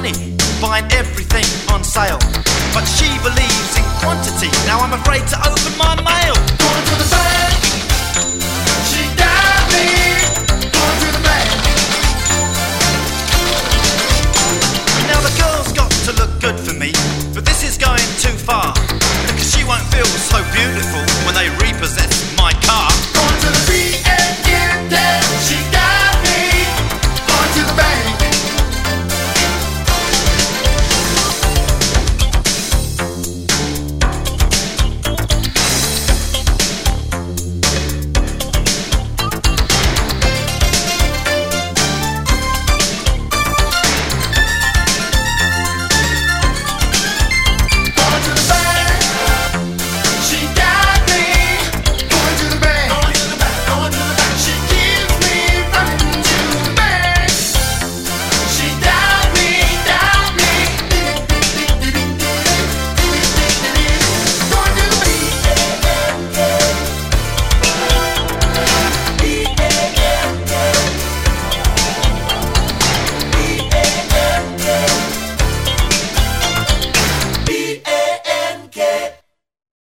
money, buying everything on sale. But she believes in quantity, now I'm afraid to open my mail. Going to the bank, she got me. Going the. Now the got to look good for me, but this is going too far.